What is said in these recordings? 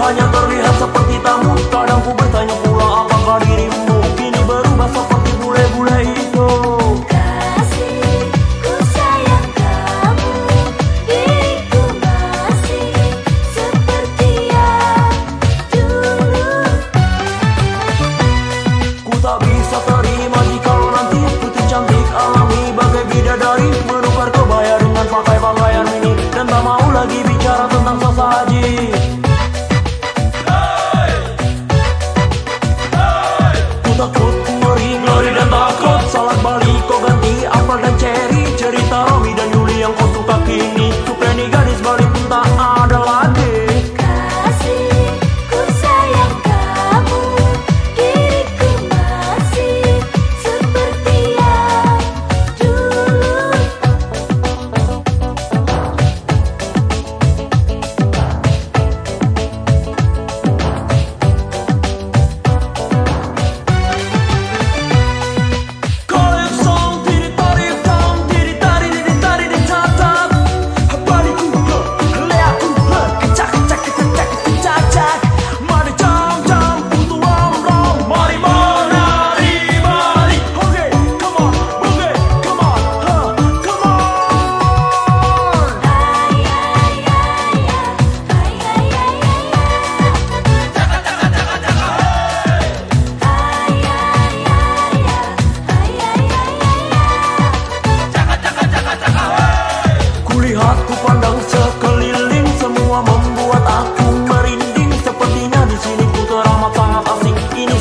환영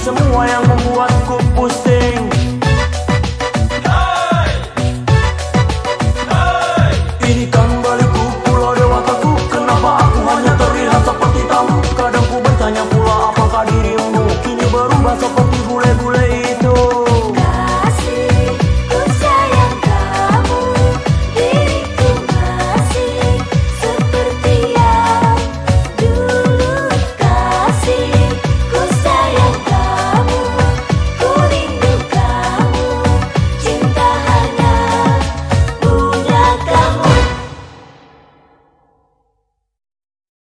semua yang